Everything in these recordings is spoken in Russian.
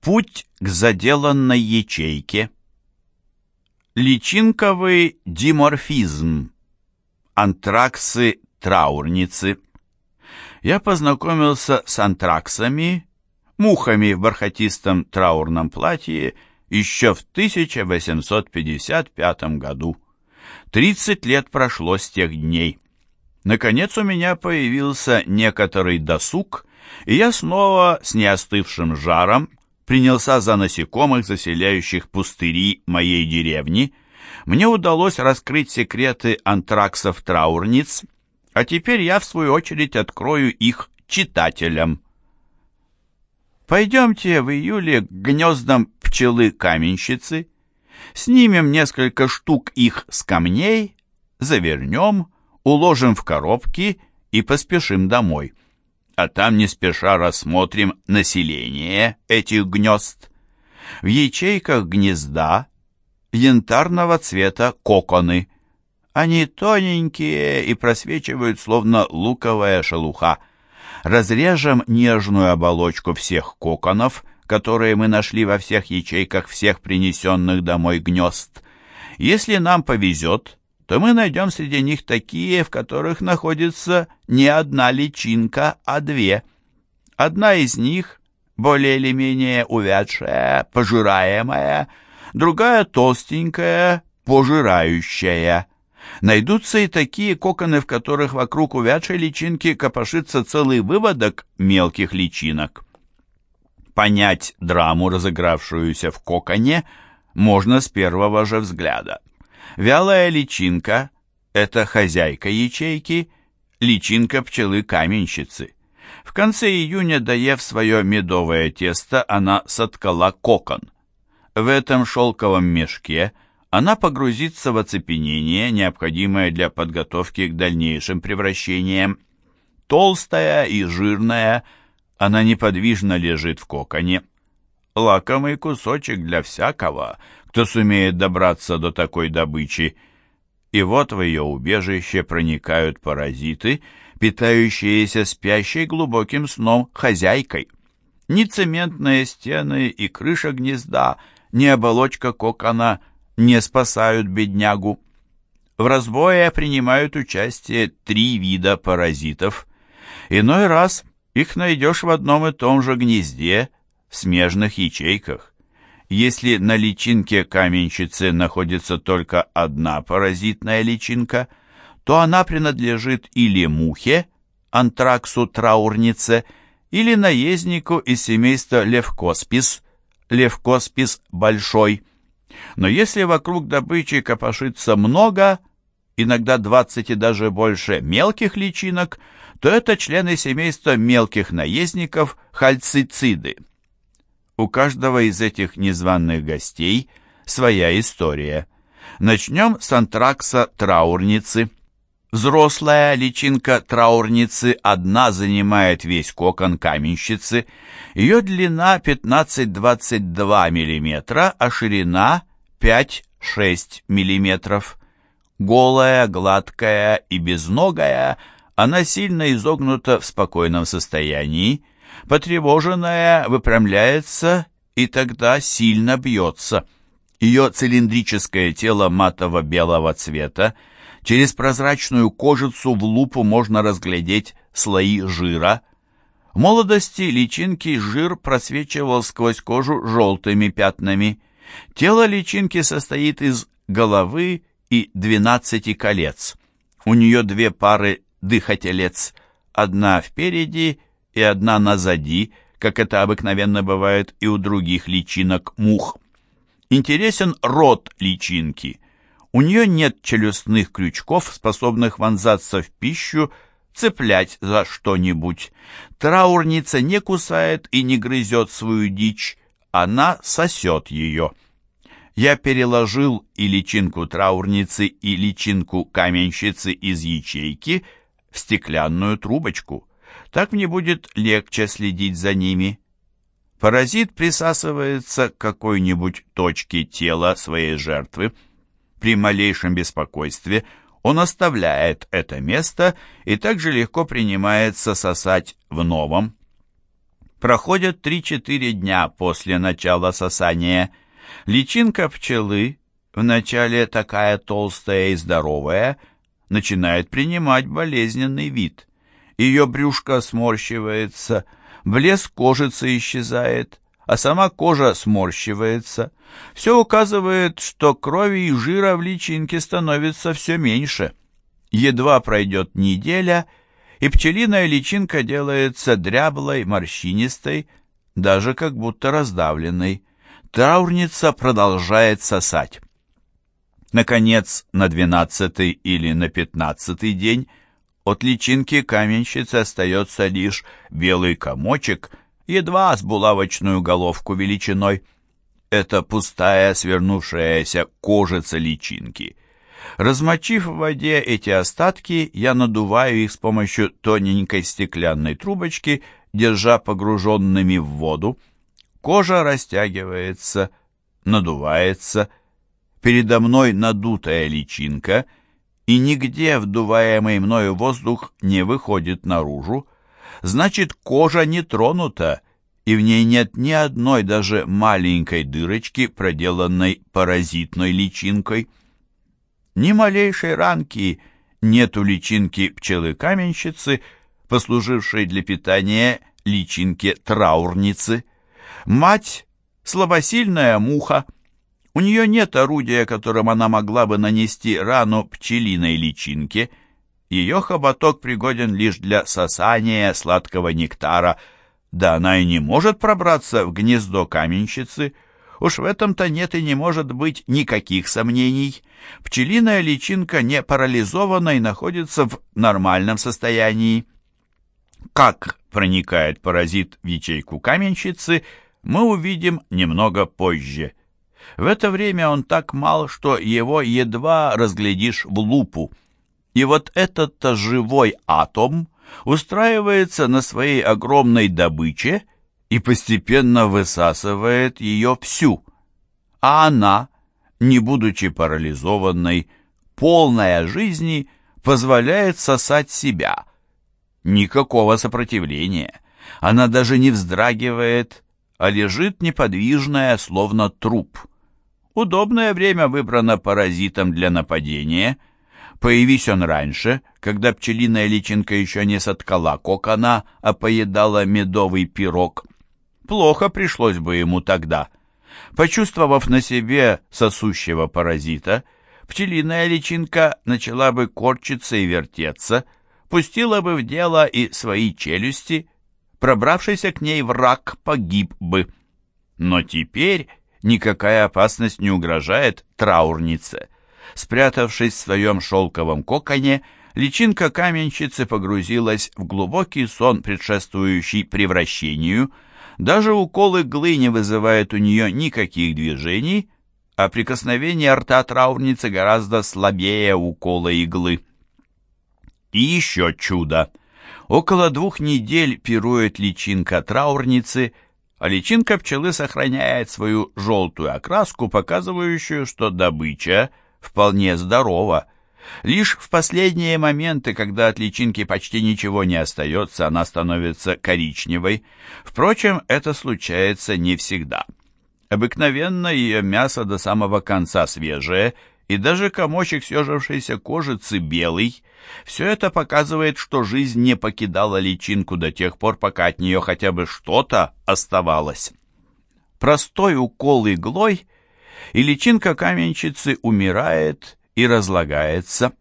Путь к заделанной ячейке. Личинковый диморфизм. Антраксы-траурницы. Я познакомился с антраксами, мухами в бархатистом траурном платье, еще в 1855 году. 30 лет прошло с тех дней. Наконец у меня появился некоторый досуг, и я снова с неостывшим жаром принялся за насекомых, заселяющих пустыри моей деревни. Мне удалось раскрыть секреты антраксов-траурниц, а теперь я, в свою очередь, открою их читателям. Пойдемте в июле к гнездам пчелы-каменщицы, снимем несколько штук их с камней, завернем, уложим в коробки и поспешим домой а там не спеша рассмотрим население этих гнезд. В ячейках гнезда янтарного цвета коконы. Они тоненькие и просвечивают, словно луковая шелуха. Разрежем нежную оболочку всех коконов, которые мы нашли во всех ячейках всех принесенных домой гнезд. Если нам повезет, то мы найдем среди них такие, в которых находится не одна личинка, а две. Одна из них, более или менее увядшая, пожираемая, другая толстенькая, пожирающая. Найдутся и такие коконы, в которых вокруг увядшей личинки копошится целый выводок мелких личинок. Понять драму, разыгравшуюся в коконе, можно с первого же взгляда. Вялая личинка – это хозяйка ячейки, личинка пчелы-каменщицы. В конце июня, доев свое медовое тесто, она соткала кокон. В этом шелковом мешке она погрузится в оцепенение, необходимое для подготовки к дальнейшим превращениям. Толстая и жирная, она неподвижно лежит в коконе. Лакомый кусочек для всякого – кто сумеет добраться до такой добычи. И вот в ее убежище проникают паразиты, питающиеся спящей глубоким сном хозяйкой. Ни цементные стены и крыша гнезда, ни оболочка кокона не спасают беднягу. В разбое принимают участие три вида паразитов. Иной раз их найдешь в одном и том же гнезде, в смежных ячейках. Если на личинке каменщицы находится только одна паразитная личинка, то она принадлежит или мухе, антраксу траурнице, или наезднику из семейства левкоспис, левкоспис большой. Но если вокруг добычи копошится много, иногда 20 и даже больше мелких личинок, то это члены семейства мелких наездников хальцициды. У каждого из этих незваных гостей своя история. Начнем с антракса траурницы. Взрослая личинка траурницы одна занимает весь кокон каменщицы. Ее длина 15-22 мм, а ширина 5-6 мм. Голая, гладкая и безногая, она сильно изогнута в спокойном состоянии, Потревоженная выпрямляется и тогда сильно бьется. Ее цилиндрическое тело матово-белого цвета, через прозрачную кожицу в лупу можно разглядеть слои жира. В молодости личинки жир просвечивал сквозь кожу желтыми пятнами. Тело личинки состоит из головы и двенадцати колец. У нее две пары дыхателец, одна впереди и одна назади, как это обыкновенно бывает и у других личинок мух. Интересен рот личинки. У нее нет челюстных крючков, способных вонзаться в пищу, цеплять за что-нибудь. Траурница не кусает и не грызет свою дичь, она сосет ее. Я переложил и личинку траурницы, и личинку каменщицы из ячейки в стеклянную трубочку. Так мне будет легче следить за ними. Паразит присасывается к какой-нибудь точке тела своей жертвы. При малейшем беспокойстве он оставляет это место и также легко принимается сосать в новом. Проходят 3-4 дня после начала сосания. Личинка пчелы, вначале такая толстая и здоровая, начинает принимать болезненный вид. Ее брюшко сморщивается, блеск кожицы исчезает, а сама кожа сморщивается. Все указывает, что крови и жира в личинке становится все меньше. Едва пройдет неделя, и пчелиная личинка делается дряблой, морщинистой, даже как будто раздавленной. Траурница продолжает сосать. Наконец, на двенадцатый или на пятнадцатый день от личинки каменщицы остается лишь белый комочек, едва с булавочную головку величиной. Это пустая свернувшаяся кожица личинки. Размочив в воде эти остатки, я надуваю их с помощью тоненькой стеклянной трубочки, держа погруженными в воду. Кожа растягивается, надувается. Передо мной надутая личинка, и нигде вдуваемый мною воздух не выходит наружу. Значит, кожа не тронута, и в ней нет ни одной даже маленькой дырочки, проделанной паразитной личинкой. Ни малейшей ранки нет у личинки пчелы-каменщицы, послужившей для питания личинке траурницы. Мать — слабосильная муха. У нее нет орудия, которым она могла бы нанести рану пчелиной личинке. Ее хоботок пригоден лишь для сосания сладкого нектара, да она и не может пробраться в гнездо каменщицы — Уж в этом-то нет и не может быть никаких сомнений. Пчелиная личинка не парализована и находится в нормальном состоянии. Как проникает паразит в ячейку каменщицы, мы увидим немного позже. В это время он так мал, что его едва разглядишь в лупу. И вот этот-то живой атом устраивается на своей огромной добыче и постепенно высасывает ее всю. А она, не будучи парализованной, полная жизни, позволяет сосать себя. Никакого сопротивления. Она даже не вздрагивает, а лежит неподвижная, словно труп. Удобное время выбрано паразитом для нападения. Появись он раньше, когда пчелиная личинка еще не соткала кокона, а поедала медовый пирог, плохо пришлось бы ему тогда. Почувствовав на себе сосущего паразита, пчелиная личинка начала бы корчиться и вертеться, пустила бы в дело и свои челюсти, пробравшийся к ней враг погиб бы. Но теперь никакая опасность не угрожает траурнице. Спрятавшись в своем шелковом коконе, личинка каменщицы погрузилась в глубокий сон, предшествующий превращению – даже укол иглы не вызывает у нее никаких движений, а прикосновение рта траурницы гораздо слабее укола иглы. И еще чудо! Около двух недель пирует личинка траурницы, а личинка пчелы сохраняет свою желтую окраску, показывающую, что добыча вполне здорова – Лишь в последние моменты, когда от личинки почти ничего не остается, она становится коричневой. Впрочем, это случается не всегда. Обыкновенно ее мясо до самого конца свежее, и даже комочек съежившейся кожицы белый. Все это показывает, что жизнь не покидала личинку до тех пор, пока от нее хотя бы что-то оставалось. Простой укол иглой, и личинка каменщицы умирает и разлагается,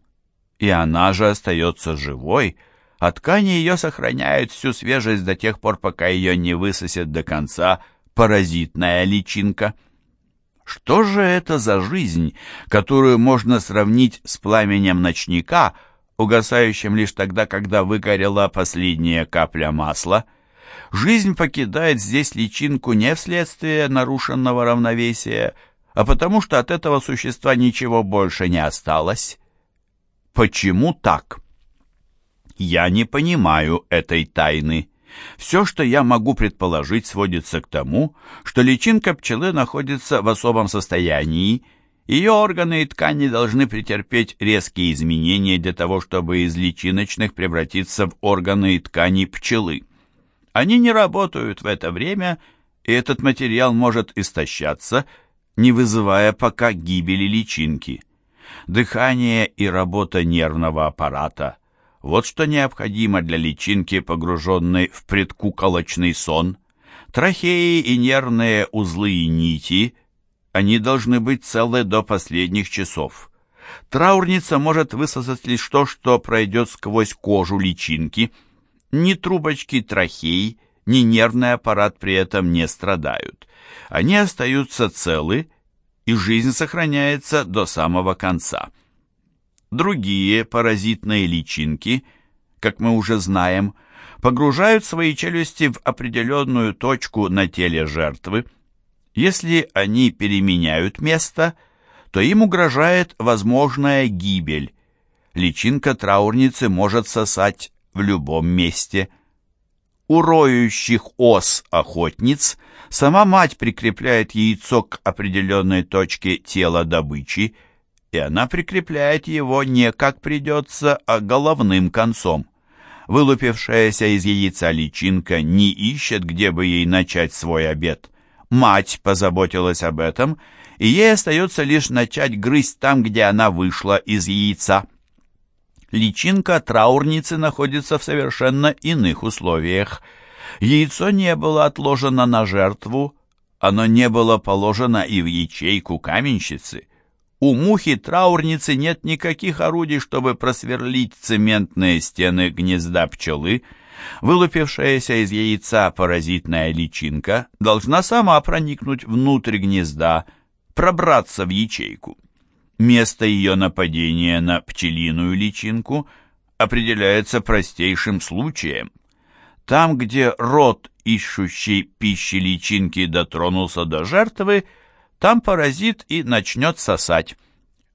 и она же остается живой, а ткани ее сохраняют всю свежесть до тех пор, пока ее не высосет до конца паразитная личинка. Что же это за жизнь, которую можно сравнить с пламенем ночника, угасающим лишь тогда, когда выгорела последняя капля масла? Жизнь покидает здесь личинку не вследствие нарушенного равновесия, а потому что от этого существа ничего больше не осталось. Почему так? Я не понимаю этой тайны. Все, что я могу предположить, сводится к тому, что личинка пчелы находится в особом состоянии, ее органы и ткани должны претерпеть резкие изменения для того, чтобы из личиночных превратиться в органы и ткани пчелы. Они не работают в это время, и этот материал может истощаться, не вызывая пока гибели личинки. Дыхание и работа нервного аппарата – вот что необходимо для личинки, погруженной в предкуколочный сон. Трахеи и нервные узлы и нити – они должны быть целы до последних часов. Траурница может высосать лишь то, что пройдет сквозь кожу личинки. Ни трубочки трахей, ни нервный аппарат при этом не страдают. Они остаются целы, и жизнь сохраняется до самого конца. Другие паразитные личинки, как мы уже знаем, погружают свои челюсти в определенную точку на теле жертвы. Если они переменяют место, то им угрожает возможная гибель. Личинка траурницы может сосать в любом месте. У роющих ос-охотниц сама мать прикрепляет яйцо к определенной точке тела добычи, и она прикрепляет его не как придется, а головным концом. Вылупившаяся из яйца личинка не ищет, где бы ей начать свой обед. Мать позаботилась об этом, и ей остается лишь начать грызть там, где она вышла из яйца. Личинка траурницы находится в совершенно иных условиях. Яйцо не было отложено на жертву, оно не было положено и в ячейку каменщицы. У мухи-траурницы нет никаких орудий, чтобы просверлить цементные стены гнезда пчелы. Вылупившаяся из яйца паразитная личинка должна сама проникнуть внутрь гнезда, пробраться в ячейку. Место ее нападения на пчелиную личинку определяется простейшим случаем. Там, где рот ищущей пищи личинки дотронулся до жертвы, там паразит и начнет сосать.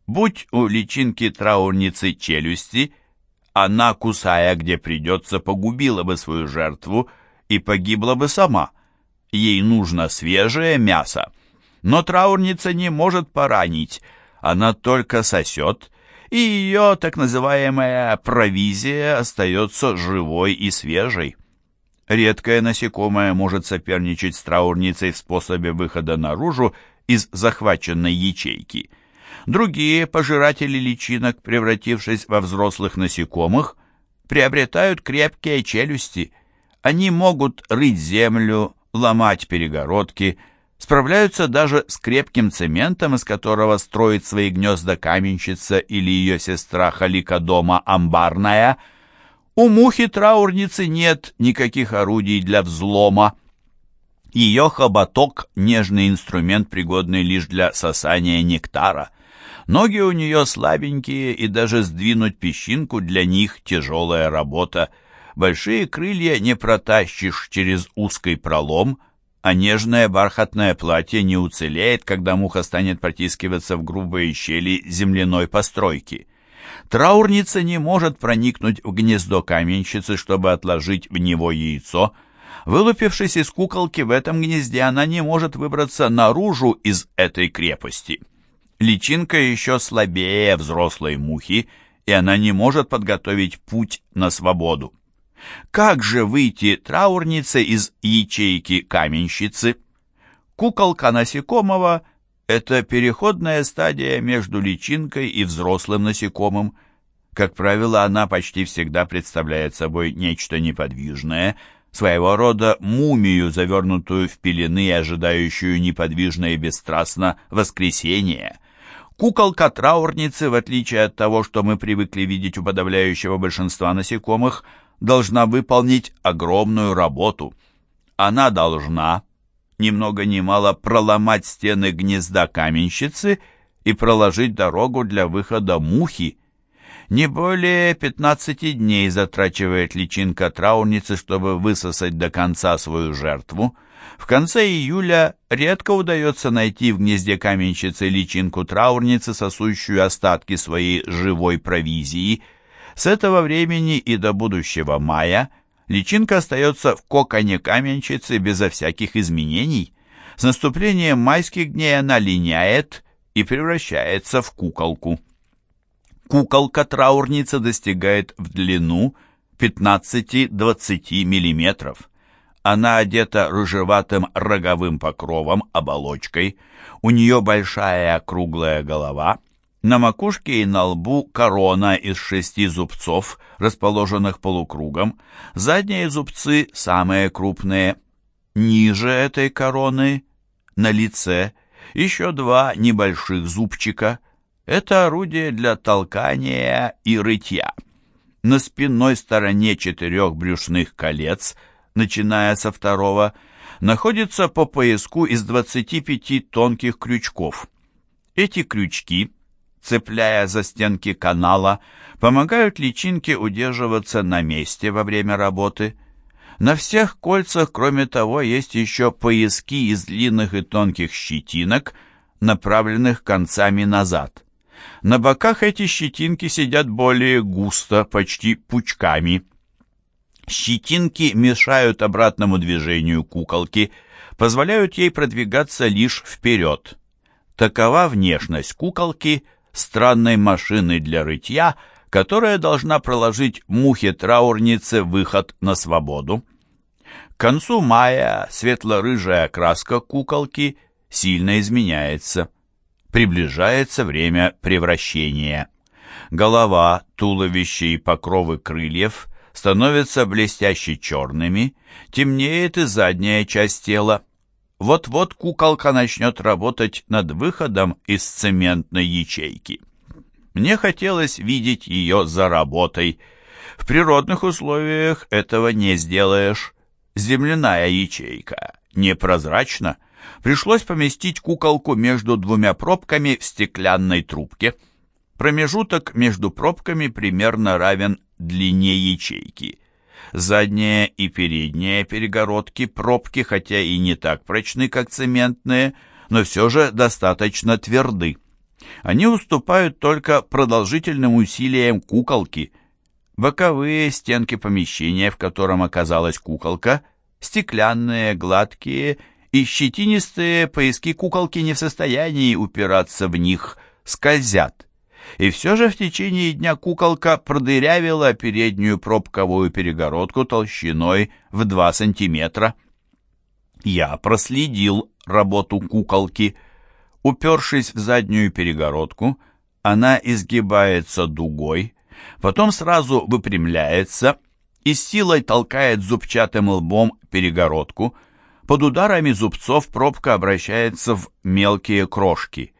Будь у личинки траурницы челюсти, она, кусая где придется, погубила бы свою жертву и погибла бы сама. Ей нужно свежее мясо. Но траурница не может поранить, она только сосет, и ее так называемая провизия остается живой и свежей. Редкое насекомое может соперничать с траурницей в способе выхода наружу из захваченной ячейки. Другие пожиратели личинок, превратившись во взрослых насекомых, приобретают крепкие челюсти. Они могут рыть землю, ломать перегородки, справляются даже с крепким цементом, из которого строит свои гнезда каменщица или ее сестра Халика дома амбарная. У мухи-траурницы нет никаких орудий для взлома. Ее хоботок – нежный инструмент, пригодный лишь для сосания нектара. Ноги у нее слабенькие, и даже сдвинуть песчинку для них – тяжелая работа. Большие крылья не протащишь через узкий пролом – а нежное бархатное платье не уцелеет, когда муха станет протискиваться в грубые щели земляной постройки. Траурница не может проникнуть в гнездо каменщицы, чтобы отложить в него яйцо. Вылупившись из куколки в этом гнезде, она не может выбраться наружу из этой крепости. Личинка еще слабее взрослой мухи, и она не может подготовить путь на свободу. Как же выйти траурнице из ячейки каменщицы? Куколка насекомого – это переходная стадия между личинкой и взрослым насекомым. Как правило, она почти всегда представляет собой нечто неподвижное, своего рода мумию, завернутую в пелены и ожидающую неподвижно и бесстрастно воскресения. Куколка траурницы, в отличие от того, что мы привыкли видеть у подавляющего большинства насекомых – должна выполнить огромную работу. Она должна, ни много ни мало, проломать стены гнезда каменщицы и проложить дорогу для выхода мухи. Не более 15 дней затрачивает личинка траурницы, чтобы высосать до конца свою жертву. В конце июля редко удается найти в гнезде каменщицы личинку траурницы, сосущую остатки своей живой провизии – с этого времени и до будущего мая личинка остается в коконе каменщицы безо всяких изменений. С наступлением майских дней она линяет и превращается в куколку. Куколка-траурница достигает в длину 15-20 мм. Она одета рыжеватым роговым покровом, оболочкой. У нее большая круглая голова. На макушке и на лбу корона из шести зубцов, расположенных полукругом. Задние зубцы самые крупные. Ниже этой короны, на лице, еще два небольших зубчика. Это орудие для толкания и рытья. На спинной стороне четырех брюшных колец – начиная со второго, находится по пояску из 25 тонких крючков. Эти крючки, цепляя за стенки канала, помогают личинке удерживаться на месте во время работы. На всех кольцах, кроме того, есть еще пояски из длинных и тонких щетинок, направленных концами назад. На боках эти щетинки сидят более густо, почти пучками. Щетинки мешают обратному движению куколки, позволяют ей продвигаться лишь вперед. Такова внешность куколки, странной машины для рытья, которая должна проложить мухе-траурнице выход на свободу. К концу мая светло-рыжая краска куколки сильно изменяется. Приближается время превращения. Голова, туловище и покровы крыльев – становятся блестяще черными, темнеет и задняя часть тела. Вот-вот куколка начнет работать над выходом из цементной ячейки. Мне хотелось видеть ее за работой. В природных условиях этого не сделаешь. Земляная ячейка непрозрачна. Пришлось поместить куколку между двумя пробками в стеклянной трубке. Промежуток между пробками примерно равен длине ячейки. Задняя и передняя перегородки пробки, хотя и не так прочны, как цементные, но все же достаточно тверды. Они уступают только продолжительным усилиям куколки. Боковые стенки помещения, в котором оказалась куколка, стеклянные, гладкие и щетинистые пояски куколки не в состоянии упираться в них, скользят. И все же в течение дня куколка продырявила переднюю пробковую перегородку толщиной в 2 сантиметра. Я проследил работу куколки. Упершись в заднюю перегородку, она изгибается дугой, потом сразу выпрямляется и силой толкает зубчатым лбом перегородку. Под ударами зубцов пробка обращается в мелкие крошки.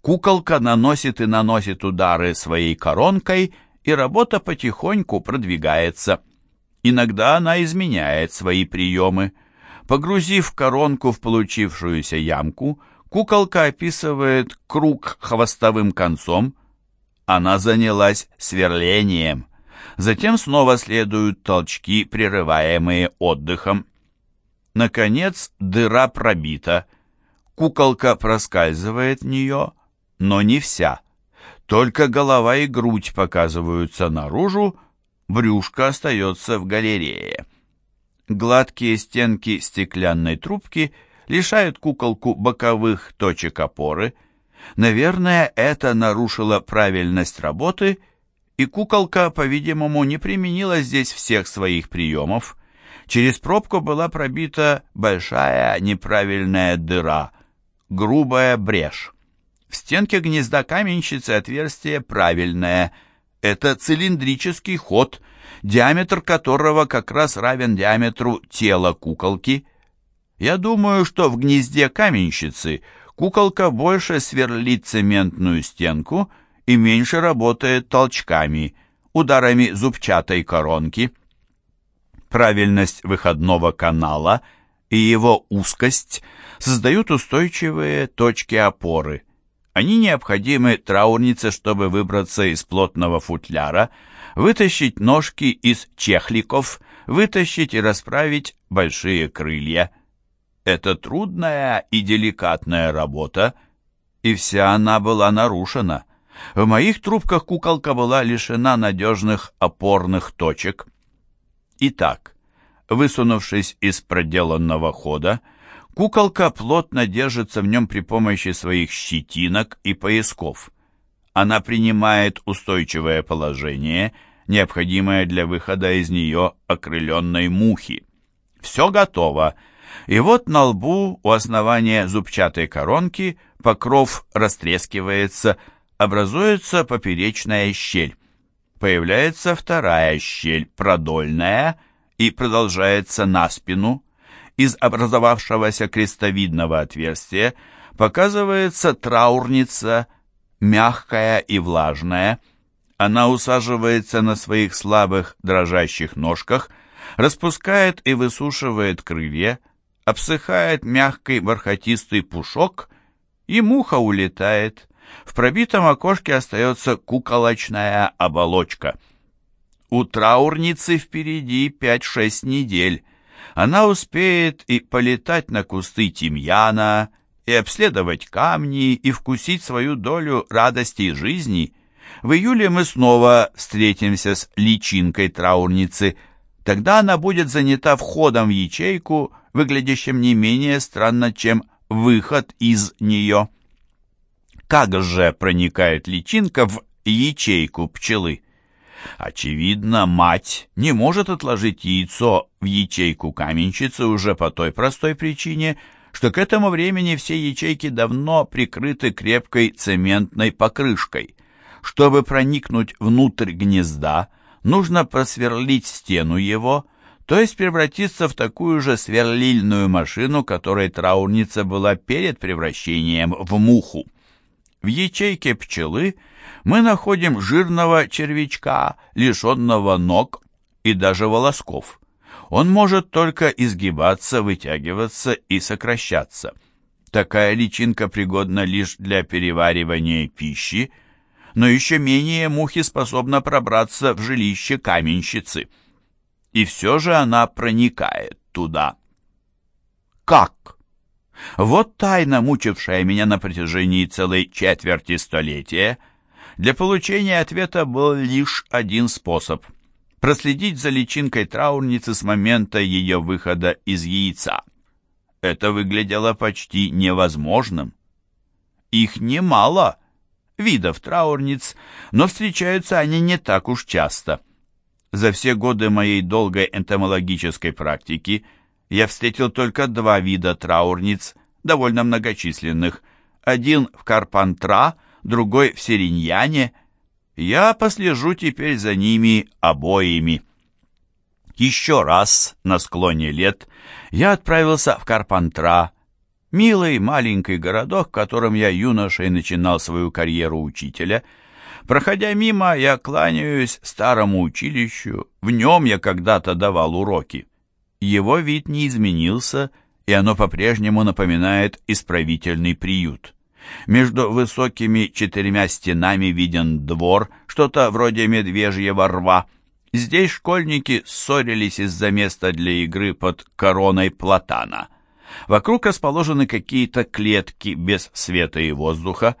Куколка наносит и наносит удары своей коронкой, и работа потихоньку продвигается. Иногда она изменяет свои приемы. Погрузив коронку в получившуюся ямку, куколка описывает круг хвостовым концом. Она занялась сверлением. Затем снова следуют толчки, прерываемые отдыхом. Наконец дыра пробита. Куколка проскальзывает в нее, но не вся. Только голова и грудь показываются наружу, брюшко остается в галерее. Гладкие стенки стеклянной трубки лишают куколку боковых точек опоры. Наверное, это нарушило правильность работы, и куколка, по-видимому, не применила здесь всех своих приемов. Через пробку была пробита большая неправильная дыра, грубая брешь. В стенке гнезда каменщицы отверстие правильное. Это цилиндрический ход, диаметр которого как раз равен диаметру тела куколки. Я думаю, что в гнезде каменщицы куколка больше сверлит цементную стенку и меньше работает толчками, ударами зубчатой коронки. Правильность выходного канала и его узкость создают устойчивые точки опоры. Они необходимы траурнице, чтобы выбраться из плотного футляра, вытащить ножки из чехликов, вытащить и расправить большие крылья. Это трудная и деликатная работа, и вся она была нарушена. В моих трубках куколка была лишена надежных опорных точек. Итак, высунувшись из проделанного хода, Куколка плотно держится в нем при помощи своих щетинок и поясков. Она принимает устойчивое положение, необходимое для выхода из нее окрыленной мухи. все готово. И вот на лбу у основания зубчатой коронки покров растрескивается, образуется поперечная щель. Появляется вторая щель, продольная, и продолжается на спину. Из образовавшегося крестовидного отверстия показывается траурница, мягкая и влажная. Она усаживается на своих слабых дрожащих ножках, распускает и высушивает крылья, обсыхает мягкий бархатистый пушок, и муха улетает. В пробитом окошке остается куколочная оболочка. У траурницы впереди пять-шесть недель. Она успеет и полетать на кусты тимьяна, и обследовать камни, и вкусить свою долю радостей жизни. В июле мы снова встретимся с личинкой траурницы. Тогда она будет занята входом в ячейку, выглядящим не менее странно, чем выход из нее. Как же проникает личинка в ячейку пчелы? Очевидно, мать не может отложить яйцо в ячейку каменщицы уже по той простой причине, что к этому времени все ячейки давно прикрыты крепкой цементной покрышкой. Чтобы проникнуть внутрь гнезда, нужно просверлить стену его, то есть превратиться в такую же сверлильную машину, которой траурница была перед превращением в муху. В ячейке пчелы мы находим жирного червячка, лишенного ног и даже волосков он может только изгибаться, вытягиваться и сокращаться. Такая личинка пригодна лишь для переваривания пищи, но еще менее мухи способна пробраться в жилище каменщицы. И все же она проникает туда. Как? Вот тайна, мучившая меня на протяжении целой четверти столетия. Для получения ответа был лишь один способ — проследить за личинкой траурницы с момента ее выхода из яйца. Это выглядело почти невозможным. Их немало, видов траурниц, но встречаются они не так уж часто. За все годы моей долгой энтомологической практики я встретил только два вида траурниц, довольно многочисленных. Один в Карпантра, другой в Сериньяне – я послежу теперь за ними обоими. Еще раз на склоне лет я отправился в Карпантра, милый маленький городок, в котором я юношей начинал свою карьеру учителя. Проходя мимо, я кланяюсь старому училищу, в нем я когда-то давал уроки. Его вид не изменился, и оно по-прежнему напоминает исправительный приют. Между высокими четырьмя стенами виден двор, что-то вроде медвежьего рва. Здесь школьники ссорились из-за места для игры под короной платана. Вокруг расположены какие-то клетки без света и воздуха.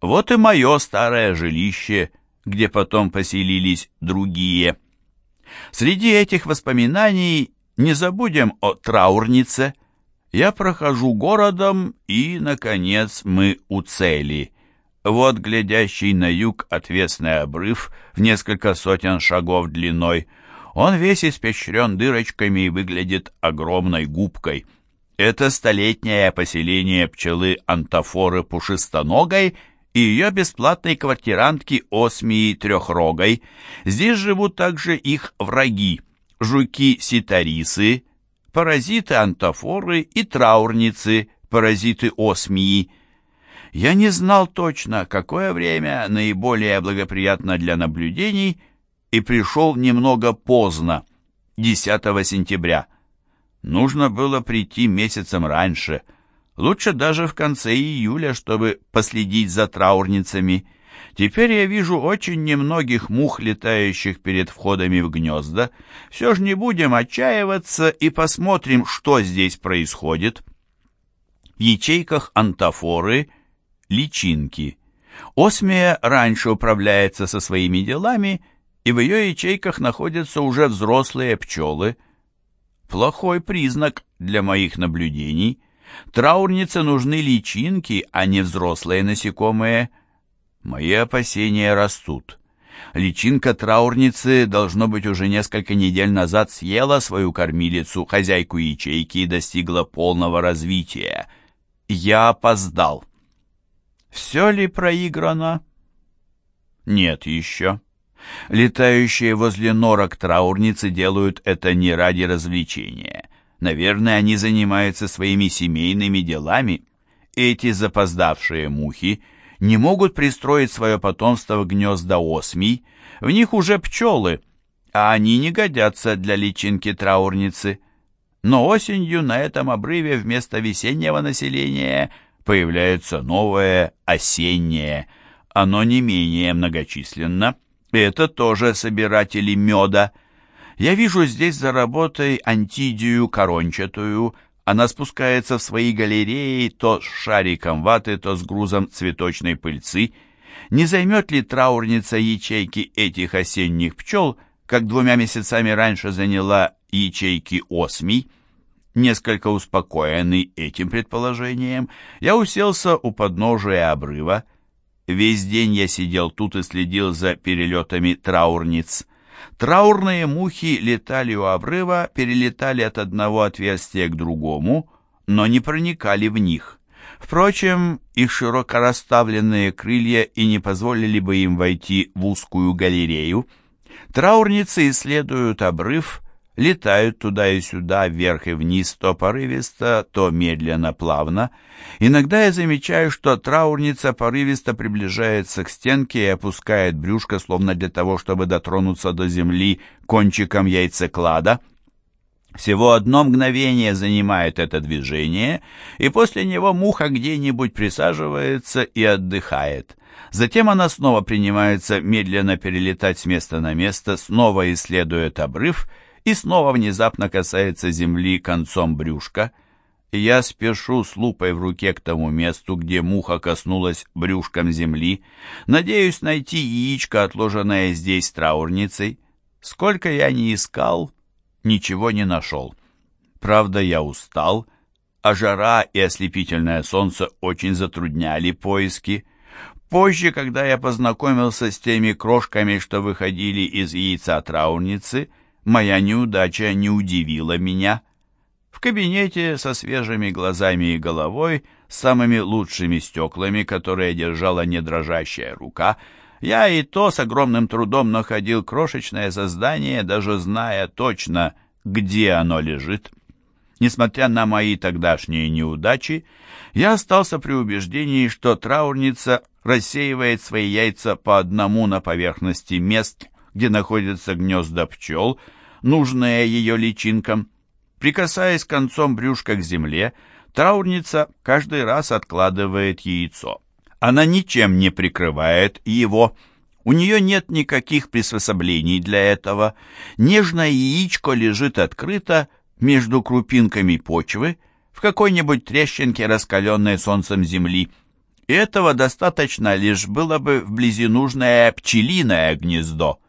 Вот и мое старое жилище, где потом поселились другие. Среди этих воспоминаний не забудем о траурнице – я прохожу городом, и, наконец, мы у цели. Вот глядящий на юг отвесный обрыв в несколько сотен шагов длиной. Он весь испещрен дырочками и выглядит огромной губкой. Это столетнее поселение пчелы антофоры пушистоногой и ее бесплатной квартирантки осмии трехрогой. Здесь живут также их враги, жуки-ситарисы, паразиты антофоры и траурницы, паразиты осмии. Я не знал точно, какое время наиболее благоприятно для наблюдений, и пришел немного поздно, 10 сентября. Нужно было прийти месяцем раньше, лучше даже в конце июля, чтобы последить за траурницами – Теперь я вижу очень немногих мух, летающих перед входами в гнезда. Все же не будем отчаиваться и посмотрим, что здесь происходит. В ячейках антофоры – личинки. Осмия раньше управляется со своими делами, и в ее ячейках находятся уже взрослые пчелы. Плохой признак для моих наблюдений. Траурнице нужны личинки, а не взрослые насекомые – Мои опасения растут. Личинка траурницы, должно быть, уже несколько недель назад съела свою кормилицу, хозяйку ячейки, и достигла полного развития. Я опоздал. Все ли проиграно? Нет еще. Летающие возле норок траурницы делают это не ради развлечения. Наверное, они занимаются своими семейными делами. Эти запоздавшие мухи не могут пристроить свое потомство в гнезда осмий, в них уже пчелы, а они не годятся для личинки траурницы. Но осенью на этом обрыве вместо весеннего населения появляется новое осеннее. Оно не менее многочисленно. Это тоже собиратели меда. Я вижу здесь за работой антидию корончатую, она спускается в свои галереи то с шариком ваты, то с грузом цветочной пыльцы. Не займет ли траурница ячейки этих осенних пчел, как двумя месяцами раньше заняла ячейки осмий? Несколько успокоенный этим предположением, я уселся у подножия обрыва. Весь день я сидел тут и следил за перелетами траурниц. Траурные мухи летали у обрыва, перелетали от одного отверстия к другому, но не проникали в них. Впрочем, их широко расставленные крылья и не позволили бы им войти в узкую галерею. Траурницы исследуют обрыв, летают туда и сюда, вверх и вниз, то порывисто, то медленно, плавно. Иногда я замечаю, что траурница порывисто приближается к стенке и опускает брюшко, словно для того, чтобы дотронуться до земли кончиком яйцеклада. Всего одно мгновение занимает это движение, и после него муха где-нибудь присаживается и отдыхает. Затем она снова принимается медленно перелетать с места на место, снова исследует обрыв — и снова внезапно касается земли концом брюшка. Я спешу с лупой в руке к тому месту, где муха коснулась брюшком земли. Надеюсь найти яичко, отложенное здесь траурницей. Сколько я не искал, ничего не нашел. Правда, я устал, а жара и ослепительное солнце очень затрудняли поиски. Позже, когда я познакомился с теми крошками, что выходили из яйца траурницы, Моя неудача не удивила меня. В кабинете со свежими глазами и головой, с самыми лучшими стеклами, которые держала недрожащая рука, я и то с огромным трудом находил крошечное создание, даже зная точно, где оно лежит. Несмотря на мои тогдашние неудачи, я остался при убеждении, что траурница рассеивает свои яйца по одному на поверхности мест, где находятся гнезда пчел, нужные ее личинкам. Прикасаясь концом брюшка к земле, траурница каждый раз откладывает яйцо. Она ничем не прикрывает его. У нее нет никаких приспособлений для этого. Нежное яичко лежит открыто между крупинками почвы в какой-нибудь трещинке, раскаленной солнцем земли. И этого достаточно лишь было бы вблизи нужное пчелиное гнездо.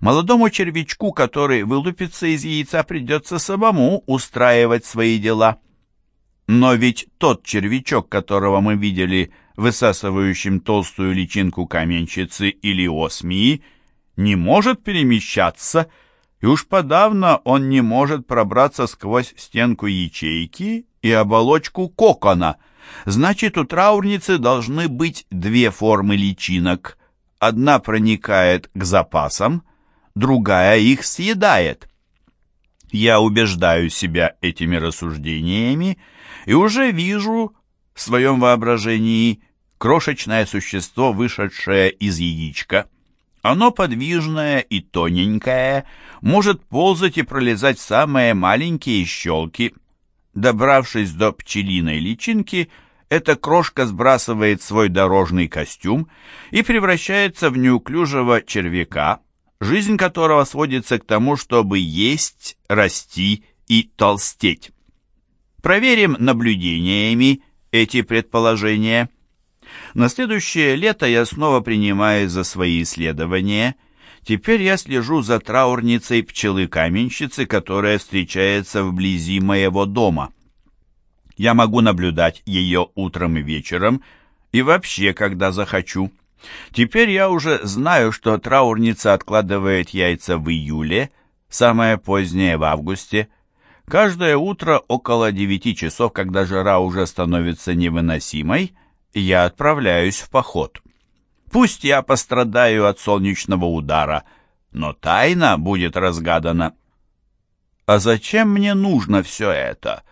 Молодому червячку, который вылупится из яйца, придется самому устраивать свои дела. Но ведь тот червячок, которого мы видели высасывающим толстую личинку каменщицы или осмии, не может перемещаться, и уж подавно он не может пробраться сквозь стенку ячейки и оболочку кокона. Значит, у траурницы должны быть две формы личинок. Одна проникает к запасам, другая их съедает. Я убеждаю себя этими рассуждениями и уже вижу в своем воображении крошечное существо, вышедшее из яичка. Оно подвижное и тоненькое, может ползать и пролезать в самые маленькие щелки. Добравшись до пчелиной личинки, эта крошка сбрасывает свой дорожный костюм и превращается в неуклюжего червяка, жизнь которого сводится к тому, чтобы есть, расти и толстеть. Проверим наблюдениями эти предположения. На следующее лето я снова принимаюсь за свои исследования. Теперь я слежу за траурницей пчелы-каменщицы, которая встречается вблизи моего дома. Я могу наблюдать ее утром и вечером, и вообще, когда захочу. Теперь я уже знаю, что траурница откладывает яйца в июле, самое позднее в августе. Каждое утро около девяти часов, когда жара уже становится невыносимой, я отправляюсь в поход. Пусть я пострадаю от солнечного удара, но тайна будет разгадана. А зачем мне нужно все это?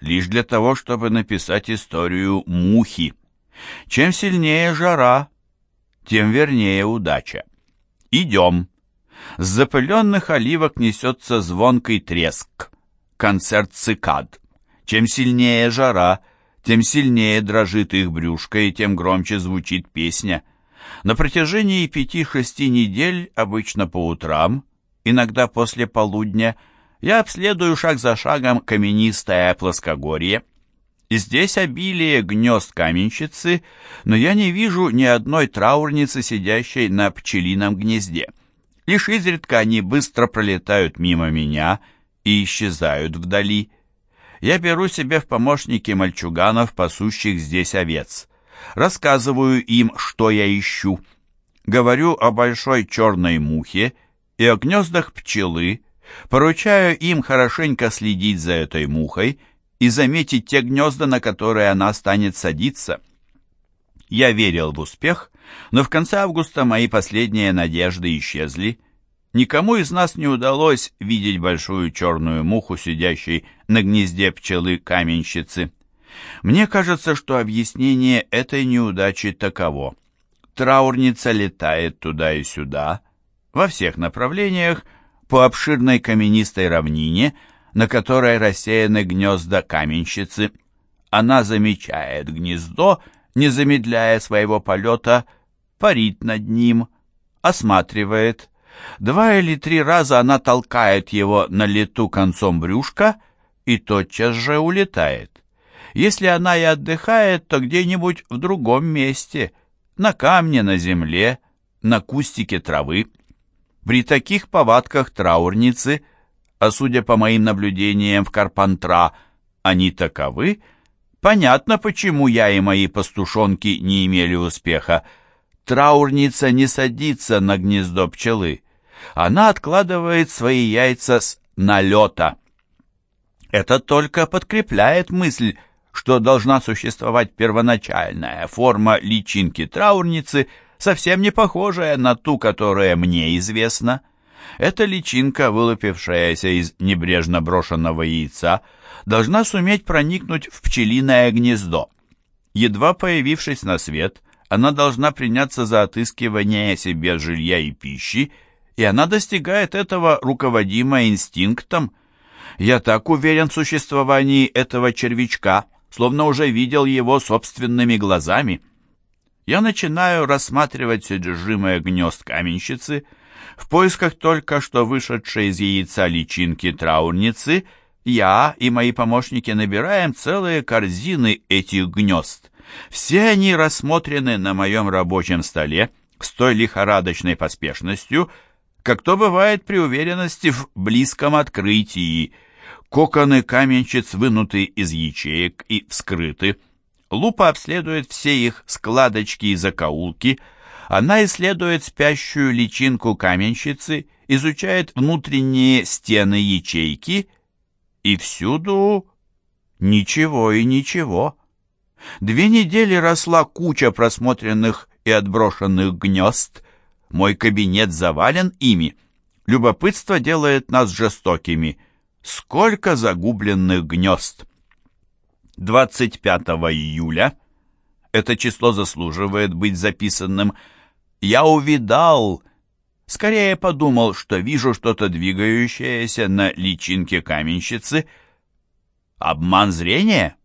Лишь для того, чтобы написать историю мухи. Чем сильнее жара, тем вернее удача. Идем. С запыленных оливок несется звонкий треск. Концерт цикад. Чем сильнее жара, тем сильнее дрожит их брюшко и тем громче звучит песня. На протяжении пяти-шести недель, обычно по утрам, иногда после полудня, я обследую шаг за шагом каменистое плоскогорье, Здесь обилие гнезд каменщицы, но я не вижу ни одной траурницы, сидящей на пчелином гнезде. Лишь изредка они быстро пролетают мимо меня и исчезают вдали. Я беру себе в помощники мальчуганов, пасущих здесь овец. Рассказываю им, что я ищу. Говорю о большой черной мухе и о гнездах пчелы, поручаю им хорошенько следить за этой мухой и заметить те гнезда, на которые она станет садиться. Я верил в успех, но в конце августа мои последние надежды исчезли. Никому из нас не удалось видеть большую черную муху, сидящей на гнезде пчелы-каменщицы. Мне кажется, что объяснение этой неудачи таково. Траурница летает туда и сюда, во всех направлениях, по обширной каменистой равнине, на которой рассеяны гнезда каменщицы. Она замечает гнездо, не замедляя своего полета, парит над ним, осматривает. Два или три раза она толкает его на лету концом брюшка и тотчас же улетает. Если она и отдыхает, то где-нибудь в другом месте, на камне, на земле, на кустике травы. При таких повадках траурницы – а судя по моим наблюдениям в Карпантра, они таковы, понятно, почему я и мои пастушонки не имели успеха. Траурница не садится на гнездо пчелы. Она откладывает свои яйца с налета. Это только подкрепляет мысль, что должна существовать первоначальная форма личинки траурницы, совсем не похожая на ту, которая мне известна. Эта личинка, вылупившаяся из небрежно брошенного яйца, должна суметь проникнуть в пчелиное гнездо. Едва появившись на свет, она должна приняться за отыскивание себе жилья и пищи, и она достигает этого руководимая инстинктом. Я так уверен в существовании этого червячка, словно уже видел его собственными глазами. Я начинаю рассматривать содержимое гнезд каменщицы, в поисках только что вышедшей из яйца личинки траурницы, я и мои помощники набираем целые корзины этих гнезд. Все они рассмотрены на моем рабочем столе с той лихорадочной поспешностью, как то бывает при уверенности в близком открытии. Коконы каменщиц вынуты из ячеек и вскрыты. Лупа обследует все их складочки и закоулки – она исследует спящую личинку каменщицы, изучает внутренние стены ячейки, и всюду ничего и ничего. Две недели росла куча просмотренных и отброшенных гнезд. Мой кабинет завален ими. Любопытство делает нас жестокими. Сколько загубленных гнезд! 25 июля это число заслуживает быть записанным – я увидал, скорее подумал, что вижу что-то двигающееся на личинке каменщицы. Обман зрения?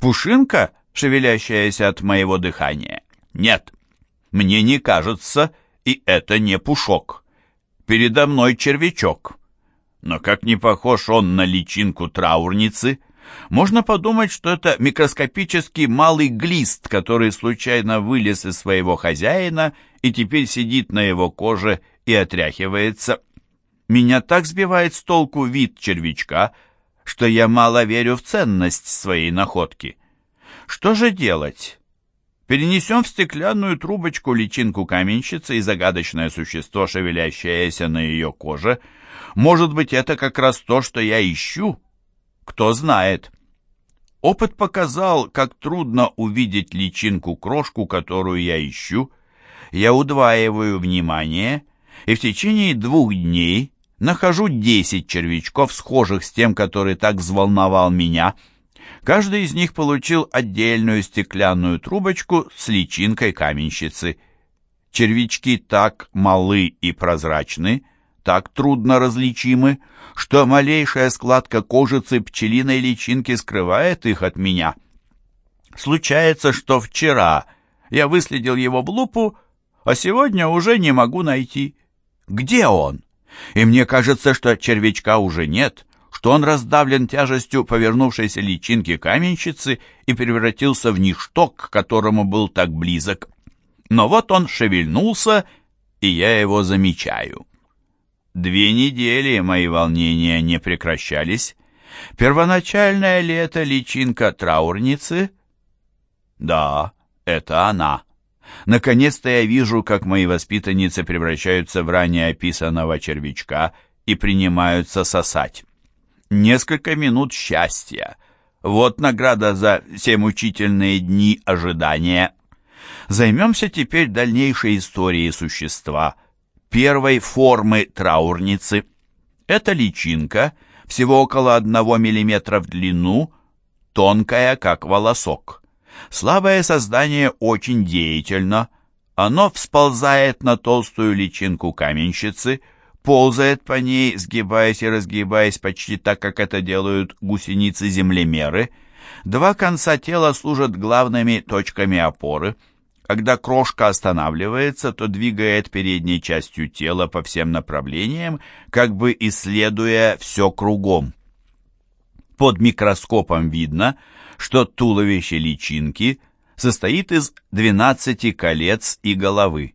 Пушинка, шевелящаяся от моего дыхания? Нет, мне не кажется, и это не пушок. Передо мной червячок. Но как не похож он на личинку траурницы, можно подумать, что это микроскопический малый глист, который случайно вылез из своего хозяина и теперь сидит на его коже и отряхивается. Меня так сбивает с толку вид червячка, что я мало верю в ценность своей находки. Что же делать? Перенесем в стеклянную трубочку личинку каменщицы и загадочное существо, шевелящееся на ее коже. Может быть, это как раз то, что я ищу? Кто знает. Опыт показал, как трудно увидеть личинку-крошку, которую я ищу. Я удваиваю внимание, и в течение двух дней нахожу десять червячков, схожих с тем, который так взволновал меня — Каждый из них получил отдельную стеклянную трубочку с личинкой каменщицы. Червячки так малы и прозрачны, так трудно различимы, что малейшая складка кожицы пчелиной личинки скрывает их от меня. Случается, что вчера я выследил его в лупу, а сегодня уже не могу найти. Где он? И мне кажется, что червячка уже нет, что он раздавлен тяжестью повернувшейся личинки каменщицы и превратился в ничто, к которому был так близок. Но вот он шевельнулся, и я его замечаю. Две недели мои волнения не прекращались. Первоначальная ли это личинка траурницы? Да, это она. Наконец-то я вижу, как мои воспитанницы превращаются в ранее описанного червячка и принимаются сосать. Несколько минут счастья. Вот награда за все мучительные дни ожидания. Займемся теперь дальнейшей историей существа, первой формы траурницы. Это личинка, всего около одного миллиметра в длину, тонкая, как волосок. Слабое создание очень деятельно. Оно всползает на толстую личинку каменщицы – ползает по ней, сгибаясь и разгибаясь почти так, как это делают гусеницы-землемеры. Два конца тела служат главными точками опоры. Когда крошка останавливается, то двигает передней частью тела по всем направлениям, как бы исследуя все кругом. Под микроскопом видно, что туловище личинки состоит из 12 колец и головы.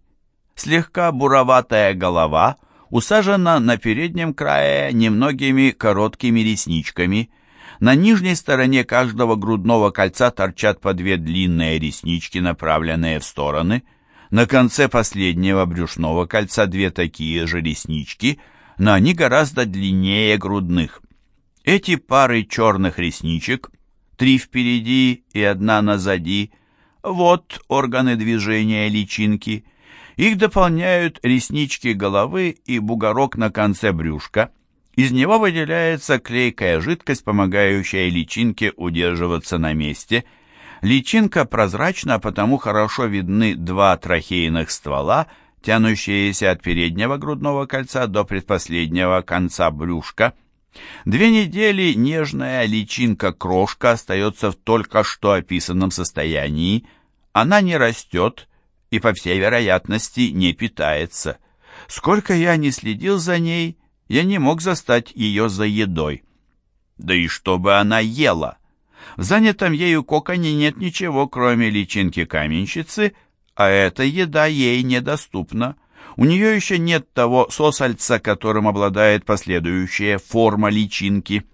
Слегка буроватая голова – усажена на переднем крае немногими короткими ресничками. На нижней стороне каждого грудного кольца торчат по две длинные реснички, направленные в стороны. На конце последнего брюшного кольца две такие же реснички, но они гораздо длиннее грудных. Эти пары черных ресничек, три впереди и одна назади, вот органы движения личинки – их дополняют реснички головы и бугорок на конце брюшка. Из него выделяется клейкая жидкость, помогающая личинке удерживаться на месте. Личинка прозрачна, потому хорошо видны два трахейных ствола, тянущиеся от переднего грудного кольца до предпоследнего конца брюшка. Две недели нежная личинка-крошка остается в только что описанном состоянии. Она не растет, и, по всей вероятности, не питается. Сколько я не следил за ней, я не мог застать ее за едой. Да и чтобы она ела. В занятом ею коконе нет ничего, кроме личинки каменщицы, а эта еда ей недоступна. У нее еще нет того сосальца, которым обладает последующая форма личинки.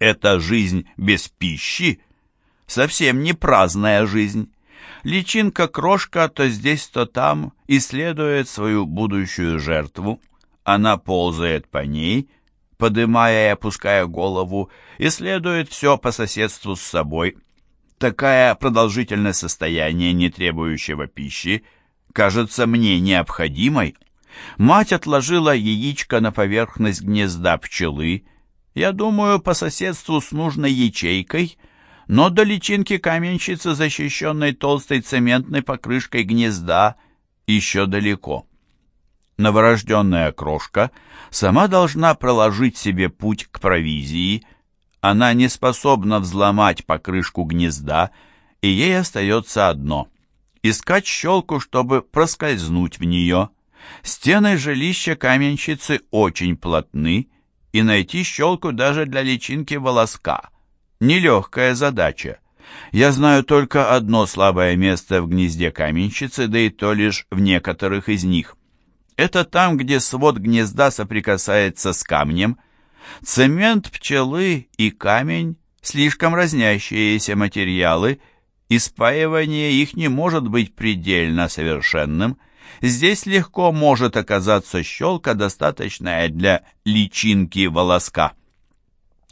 Эта жизнь без пищи совсем не праздная жизнь. Личинка-крошка то здесь, то там исследует свою будущую жертву. Она ползает по ней, подымая и опуская голову, исследует все по соседству с собой. Такая продолжительное состояние, не требующего пищи, кажется мне необходимой. Мать отложила яичко на поверхность гнезда пчелы, я думаю, по соседству с нужной ячейкой — но до личинки каменщицы, защищенной толстой цементной покрышкой гнезда, еще далеко. Новорожденная крошка сама должна проложить себе путь к провизии, она не способна взломать покрышку гнезда, и ей остается одно — искать щелку, чтобы проскользнуть в нее. Стены жилища каменщицы очень плотны, и найти щелку даже для личинки волоска — Нелегкая задача. Я знаю только одно слабое место в гнезде каменщицы, да и то лишь в некоторых из них. Это там, где свод гнезда соприкасается с камнем. Цемент пчелы и камень – слишком разнящиеся материалы, Испаивание их не может быть предельно совершенным. Здесь легко может оказаться щелка, достаточная для личинки волоска.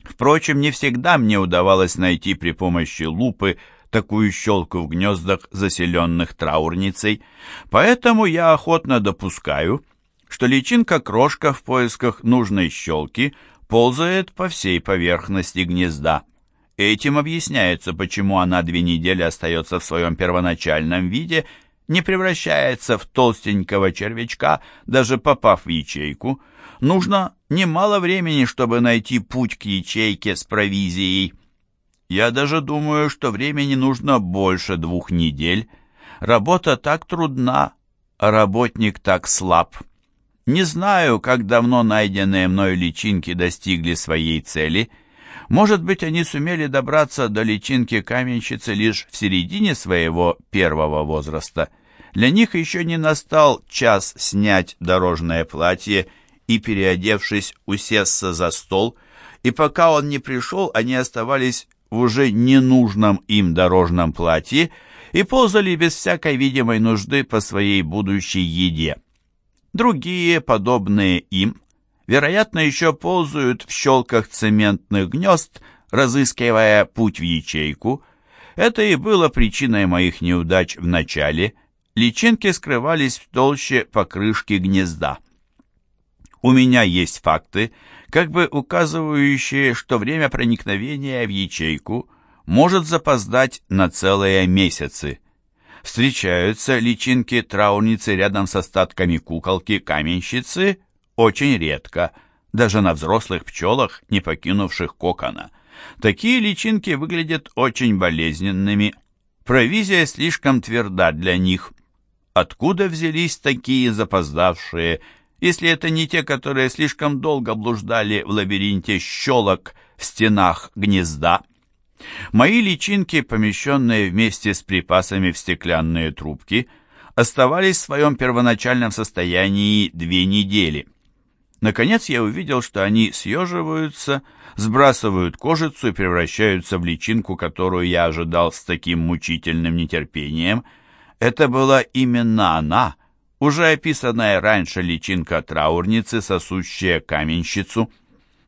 Впрочем, не всегда мне удавалось найти при помощи лупы такую щелку в гнездах, заселенных траурницей, поэтому я охотно допускаю, что личинка-крошка в поисках нужной щелки ползает по всей поверхности гнезда. Этим объясняется, почему она две недели остается в своем первоначальном виде, не превращается в толстенького червячка, даже попав в ячейку. Нужно немало времени, чтобы найти путь к ячейке с провизией. Я даже думаю, что времени нужно больше двух недель. Работа так трудна, а работник так слаб. Не знаю, как давно найденные мной личинки достигли своей цели. Может быть, они сумели добраться до личинки каменщицы лишь в середине своего первого возраста. Для них еще не настал час снять дорожное платье и, переодевшись, усесться за стол, и пока он не пришел, они оставались в уже ненужном им дорожном платье и ползали без всякой видимой нужды по своей будущей еде. Другие, подобные им, вероятно, еще ползают в щелках цементных гнезд, разыскивая путь в ячейку. Это и было причиной моих неудач в начале. Личинки скрывались в толще покрышки гнезда. У меня есть факты, как бы указывающие, что время проникновения в ячейку может запоздать на целые месяцы. Встречаются личинки траурницы рядом с остатками куколки-каменщицы очень редко, даже на взрослых пчелах, не покинувших кокона. Такие личинки выглядят очень болезненными. Провизия слишком тверда для них. Откуда взялись такие запоздавшие если это не те, которые слишком долго блуждали в лабиринте щелок в стенах гнезда. Мои личинки, помещенные вместе с припасами в стеклянные трубки, оставались в своем первоначальном состоянии две недели. Наконец я увидел, что они съеживаются, сбрасывают кожицу и превращаются в личинку, которую я ожидал с таким мучительным нетерпением. Это была именно она, уже описанная раньше личинка траурницы, сосущая каменщицу.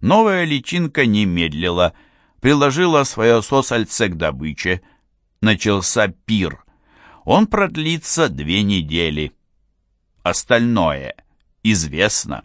Новая личинка не медлила, приложила свое сосальце к добыче. Начался пир. Он продлится две недели. Остальное известно.